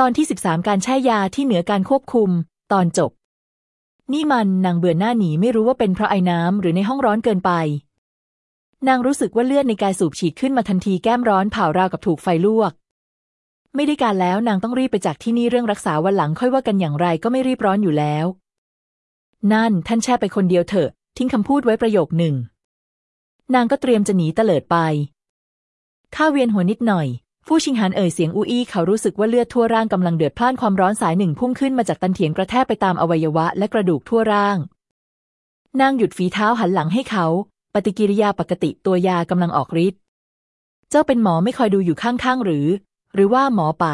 ตอนที่ 13 การแช่ยาที่เหนือการควบคุม ตอนจบ นี่มันนางเบื่อหน้าหนีไม่รู้ว่าเป็นเพราะไอ้น้ำหรือในห้องร้อนเกินไป นางรู้สึกว่าเลือดในกายสูบฉีดขึ้นมาทันทีแก้มร้อนเผาราวกับถูกไฟลวก ไม่ได้การแล้วนางต้องรีบไปจากที่นี่เรื่องรักษาวันหลังค่อยว่ากันอย่างไรก็ไม่รีบร้อนอยู่แล้ว นั่นท่านแช่ไปคนเดียวเถอะ ทิ้งคำพูดไว้ประโยคหนึ่ง นางก็เตรียมจะหนีเตลิดไปข้าเวียนหัวนิดหน่อย ฟู่ชิงหานเอ่ยเสียงอู้อี้เขารู้สึกว่าเลือดทั่วร่างกำลังเดือดพล่านความร้อนสายหนึ่งพุ่งขึ้นมาจากตันเถียงกระแทกไปตามอวัยวะและกระดูกทั่วร่าง นางหยุดฝีเท้าหันหลังให้เขา ปฏิกิริยาปกติตัวยากำลังออกฤทธิ์เจ้าเป็นหมอไม่คอยดูอยู่ข้างๆหรือ หรือว่าหมอไป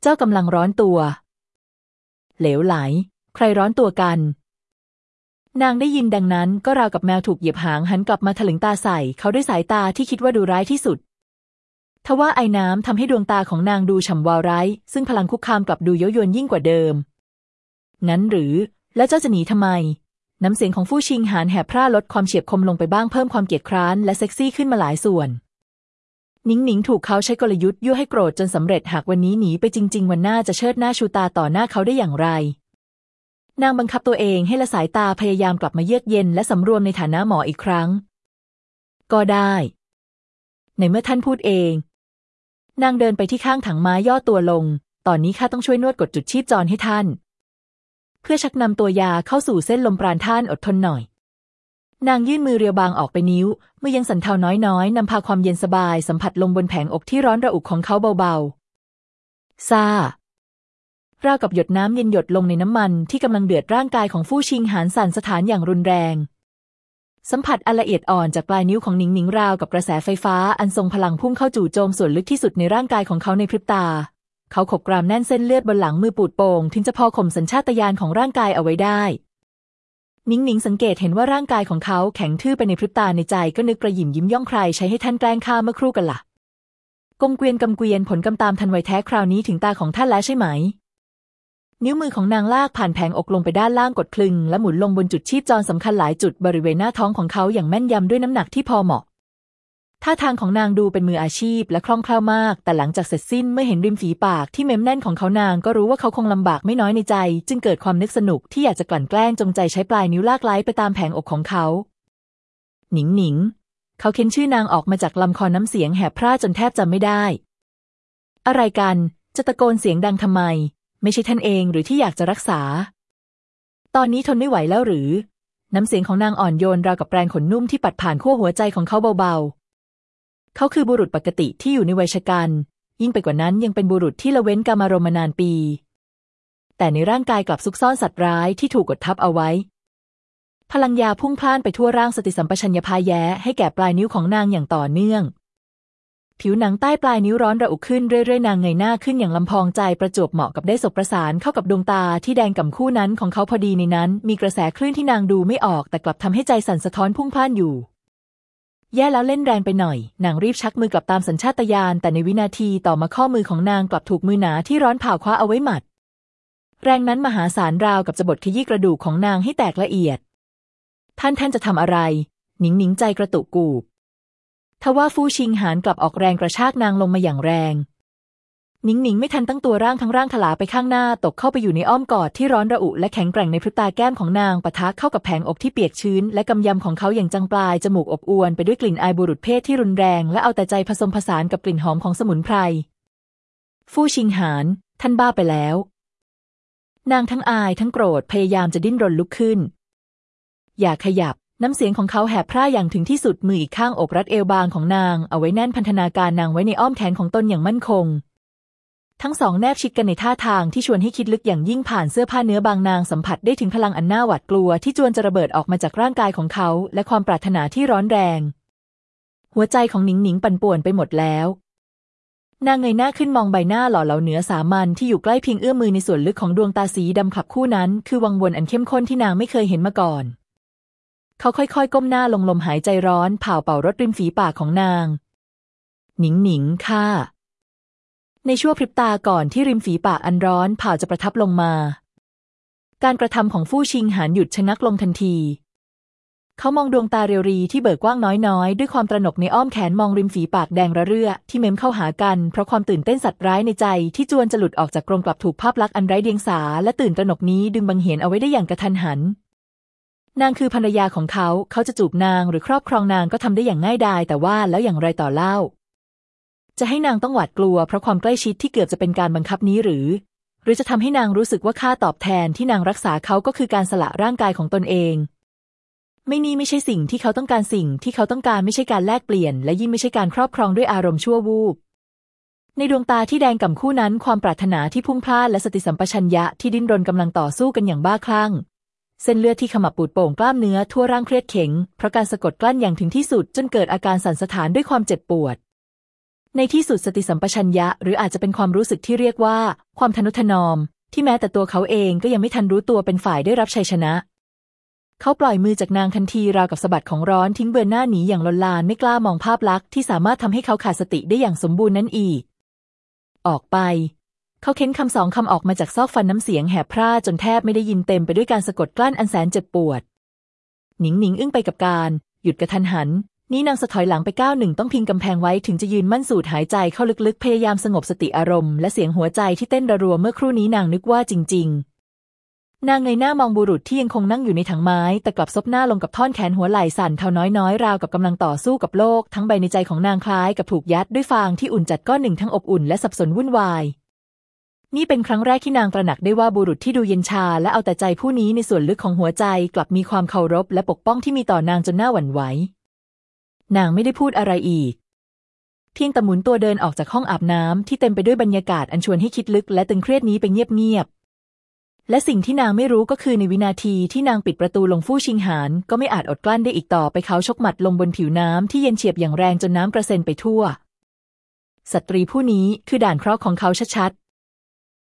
เจ้ากำลังร้อนตัว เหลวไหล ใครร้อนตัวกัน นางได้ยินดังนั้นก็ราวกับแมวถูกเหยียบหางหันกลับมาถลึงตาใส่เขาด้วยสายตาที่คิดว่าดูร้ายที่สุด ทว่าไอ้น้ำทำให้ดวงตาของนางดูฉ่ำวาวไร้ซึ่งพลังคุกคามกลับดูเย้ายวนยิ่งกว่าเดิม งั้นหรือ แล้วเจ้าจะหนีทำไม น้ำเสียงของฟู่ชิงหานแหบพร่าลดความเฉียบคมลงไปบ้างเพิ่มความเกียดคร้านและเซ็กซี่ขึ้นมาหลายส่วน นิงหนิงถูกเขาใช้กลยุทธ์ยั่วให้โกรธจนสำเร็จหากวันนี้หนีไปจริง ๆ วันหน้าจะเชิดหน้าชูตาต่อหน้าเขาได้อย่างไร นางบังคับตัวเองให้ละสายตาพยายามกลับมาเยือกเย็นและสำรวมในฐานะหมออีกครั้ง ก็ได้ ในเมื่อท่านพูดเอง นางเดินไปที่ข้างถังไม้ย่อตัวลง ตอนนี้ข้าต้องช่วยนวดกดจุดชีพจรให้ท่าน เพื่อชักนำตัวยาเข้าสู่เส้นลมปราณท่านอดทนหน่อย นางยื่นมือเรียวบางออกไปนิ้วเมื่อยังสันเทาน้อยๆนำพาความเย็นสบายสัมผัสลงบนแผงอกที่ร้อนระอุของเขาเบาๆซาราวกับหยดน้ำเย็นหยดลงในน้ำมันที่กำลังเดือดร่างกายของฟู่ชิงหานสั่นสถานอย่างรุนแรง สัมผัสอันละเอียดอ่อนจากปลายนิ้วของหนิงหนิงราวกับกระแสไฟฟ้าอันทรงพลังพุ่งเข้าจู่โจมส่วนลึกที่สุดในร่างกายของเขาในพริบตา เขาขบกรามแน่นเส้นเลือดบนหลังมือปูดโป่งถึงจะพอข่มสัญชาตญาณของร่างกายเอาไว้ได้หนิงหนิงสังเกตเห็นว่าร่างกายของเขาแข็งทื่อไปในพริบตาในใจก็นึกกระหยิมยิ้มย่องใครใช้ให้ท่านแกล้งฆ่าเมื่อครู่กันละ่ะกงเกวียนกำเกวียนผลกำตามทันไวแท้คราวนี้ถึงตาของท่านแล้วใช่ไหม นิ้วมือของนางลากผ่านแผงอกลงไปด้านล่างกดคลึง และหมุนลงบนจุดชีพจรสำคัญหลายจุดบริเวณหน้าท้องของเขาอย่างแม่นยำด้วยน้ำหนักที่พอเหมาะท่าทางของนางดูเป็นมืออาชีพและคล่องแคล่วมาก แต่หลังจากเสร็จสิ้นเมื่อเห็นริมฝีปากที่เม้มแน่นของเขานางก็รู้ว่าเขาคงลำบากไม่น้อยในใจ จึงเกิดความนึกสนุกที่อยากจะกลั่นแกล้งจงใจใช้ปลายนิ้วลากไล้ไปตามแผงอกของเขา หนิงหนิง เขาเค้นชื่อนางออกมาจากลำคอน้ำเสียงแหบพร่าจนแทบจำไม่ได้ อะไรกัน จะตะโกนเสียงดังทำไม ไม่ใช่ท่านเองหรือที่อยากจะรักษา ตอนนี้ทนไม่ไหวแล้วหรือ น้ำเสียงของนางอ่อนโยนราวกับแปรงขนนุ่มที่ปัดผ่านขั้วหัวใจของเขาเบาๆ เขาคือบุรุษปกติที่อยู่ในวัยชกัน ยิ่งไปกว่านั้นยังเป็นบุรุษที่ละเว้นกามารมมานานปี แต่ในร่างกายกลับซุกซ่อนสัตว์ร้ายที่ถูกกดทับเอาไว้ พลังยาพุ่งพล่านไปทั่วร่างสติสัมปชัญญะพาแย้ให้แก่ปลายนิ้วของนางอย่างต่อเนื่อง ผิวหนังใต้ปลายนิ้วร้อนระอุขึ้นเรื่อยๆนางเงยหน้าขึ้นอย่างลำพองใจประจวบเหมาะกับได้สบประสานเข้ากับดวงตาที่แดงก่ำคู่นั้นของเขาพอดีในนั้น มีกระแสคลื่นที่นางดูไม่ออกแต่กลับทำให้ใจสั่นสะท้อนพุ่งพล่านอยู่ แย่แล้วเล่นแรงไปหน่อย นางรีบชักมือกลับตามสัญชาตญาณแต่ในวินาทีต่อมาข้อมือของนางกลับถูกมือหนาที่ร้อนเผาคว้าเอาไว้หมัด แรงนั้นมหาศาลราวกับจะบดขยี้กระดูกของนางให้แตกละเอียด ท่านท่านจะทำอะไร หนิงหนิงใจกระตุกกูบ ทว่าฟู่ชิงหานกลับออกแรงกระชากนางลงมาอย่างแรงหนิงหนิงไม่ทันตั้งตัวร่างทั้งร่างถลาไปข้างหน้าตกเข้าไปอยู่ในอ้อมกอดที่ร้อนระอุและแข็งแกร่งในพริบตาแก้มของนางปะทะเข้ากับแผงอกที่เปียกชื้น และกำยำของเขาอย่างจังปลายจมูกอบอวนไปด้วยกลิ่นอายบุรุษเพศที่รุนแรงและเอาแต่ใจผสมผสานกับกลิ่นหอมของสมุนไพร ฟู่ชิงหาน ท่านบ้าไปแล้ว นางทั้งอายทั้งโกรธพยายามจะดิ้นรนลุกขึ้น อย่าขยับ น้ำเสียงของเขาแหบพร่าอย่างถึงที่สุดมืออีกข้างอกรัดเอวบางของนาง เอาไว้แน่นพันธนาการนางไว้ในอ้อมแขนของตนอย่างมั่นคง ทั้งสองแนบชิดกันในท่าทางที่ชวนให้คิดลึกอย่างยิ่งผ่านเสื้อผ้าเนื้อบางนางสัมผัสได้ถึงพลังอันน่าหวาดกลัวที่จวนจะระเบิดออกมาจากร่างกายของเขา และความปรารถนาที่ร้อนแรง หัวใจของหนิงหนิงปั่นป่วนไปหมดแล้วนางเงยหน้าขึ้นมองใบหน้าหล่อเหลาเหนือสามัญที่อยู่ใกล้เพียงเอื้อมมือในส่วนลึกของดวงตาสีดำขับคู่นั้น คือวังวนอันเข้มข้นที่นางไม่เคยเห็นมาก่อน เขาค่อยๆ ก้มหน้าลงลมหายใจร้อนเผาเป่ารถริมฝีปากของนาง หนิงหนิงค่ะ ในชั่วพริบตาก่อนที่ริมฝีปากอันร้อนเผาจะประทับลงมา การกระทำของฟู่ชิงหานหยุดชะงักลงทันที เขามองดวงตาเรียวรีที่เบิกกว้างน้อยๆ ด้วยความตระหนกในอ้อมแขนมองริมฝีปากแดงระเรื่อ ที่เม้มเข้าหากันเพราะความตื่นเต้นสัตว์ร้ายในใจ ที่จวนจะหลุดออกจากกรงกลับถูกภาพลักษณ์อันไร้เดียงสาและตื่นตระหนกนี้ดึงบังเหียนเอาไว้ได้อย่างกระทันหัน นางคือภรรยาของเขา เขาจะจูบนางหรือครอบครองนางก็ทำได้อย่างง่ายดาย แต่ว่าแล้วอย่างไรต่อเล่า จะให้นางต้องหวาดกลัวเพราะความใกล้ชิดที่เกือบจะเป็นการบังคับนี้หรือ หรือจะทำให้นางรู้สึกว่าค่าตอบแทนที่นางรักษาเขาก็คือการสละร่างกายของตนเอง ไม่นี่ไม่ใช่สิ่งที่เขาต้องการสิ่งที่เขาต้องการไม่ใช่การแลกเปลี่ยน และยิ่งไม่ใช่การครอบครองด้วยอารมณ์ชั่ววูบในดวงตาที่แดงก่ำคู่นั้น ความปรารถนาที่พุ่งพล่านและสติสัมปชัญญะที่ดิ้นรนกำลังต่อสู้กันอย่างบ้าคลั่ง เส้นเลือดที่ขมับปูดโป่งกล้ามเนื้อทั่วร่างเครียดเข็งเพราะการสะกดกลั้นอย่างถึงที่สุดจนเกิดอาการสั่นสะท้านด้วยความเจ็บปวด ในที่สุดสติสัมปชัญญะ หรืออาจจะเป็นความรู้สึกที่เรียกว่า ความทนุถนอม ที่แม้แต่ตัวเขาเองก็ยังไม่ทันรู้ตัวเป็นฝ่ายได้รับชัยชนะ เขาปล่อยมือจากนางทันทีราวกับสะบัดของร้อนทิ้งเบือนหน้าหนีอย่างลนลานไม่กล้ามองภาพลักษณ์ที่สามารถทำให้เขาขาดสติได้อย่างสมบูรณ์นั่นอีก ออกไป เขาเค้นคำสองคำออกมาจากซอกฟันน้ำเสียงแหบพร่าจนแทบไม่ได้ยินเต็มไปด้วยการสะกดกลั้นอันแสนเจ็บปวด หนิงหนิงอึ้งไปกับการ หยุดกระทันหัน นี่นางสะถอยหลังไปก้าวหนึ่งต้องพิงกำแพงไว้ถึงจะยืนมั่นสูดหายใจเข้าลึกๆ พยายามสงบสติอารมณ์และเสียงหัวใจที่เต้นระรัวเมื่อครู่นี้นางนึกว่าจริง ๆนางเงยหน้ามองบุรุษที่ยังคงนั่งอยู่ในถังไม้ แต่กลับซบหน้าลงกับท่อนแขนหัวไหล่สั่นเท่าน้อยๆ ราวกับกำลังต่อสู้กับโลก ทั้งใบในใจของนางคล้ายกับถูกยัดด้วยฟางที่อุ่นจัดก้อนหนึ่งทั้งอบอุ่นและสับสนวุ่นวาย นี่เป็นครั้งแรกที่นางตระหนักได้ว่าบุรุษที่ดูเย็นชา และเอาแต่ใจผู้นี้ในส่วนลึกของหัวใจกลับมีความเคารพและปกป้องที่มีต่อนางจนหน้าหวั่นไหวนางไม่ได้พูดอะไรอีก เพียงแต่หมุนตัวเดินออกจากห้องอาบน้ำที่เต็มไปด้วยบรรยากาศอันชวนให้คิดลึกและตึงเครียดนี้ไปเงียบและสิ่งที่นางไม่รู้ก็คือในวินาทีที่นางปิดประตูลงฟู่ชิงหาน ก็ไม่อาจอดกลั้นได้อีกต่อไปเขาชกหมัดลงบนผิวน้ำที่เย็นเฉียบอย่างแรงจนน้ำกระเซ็นไปทั่วสตรีผู้นี้คือด่านเคราะห์ของเขาชัด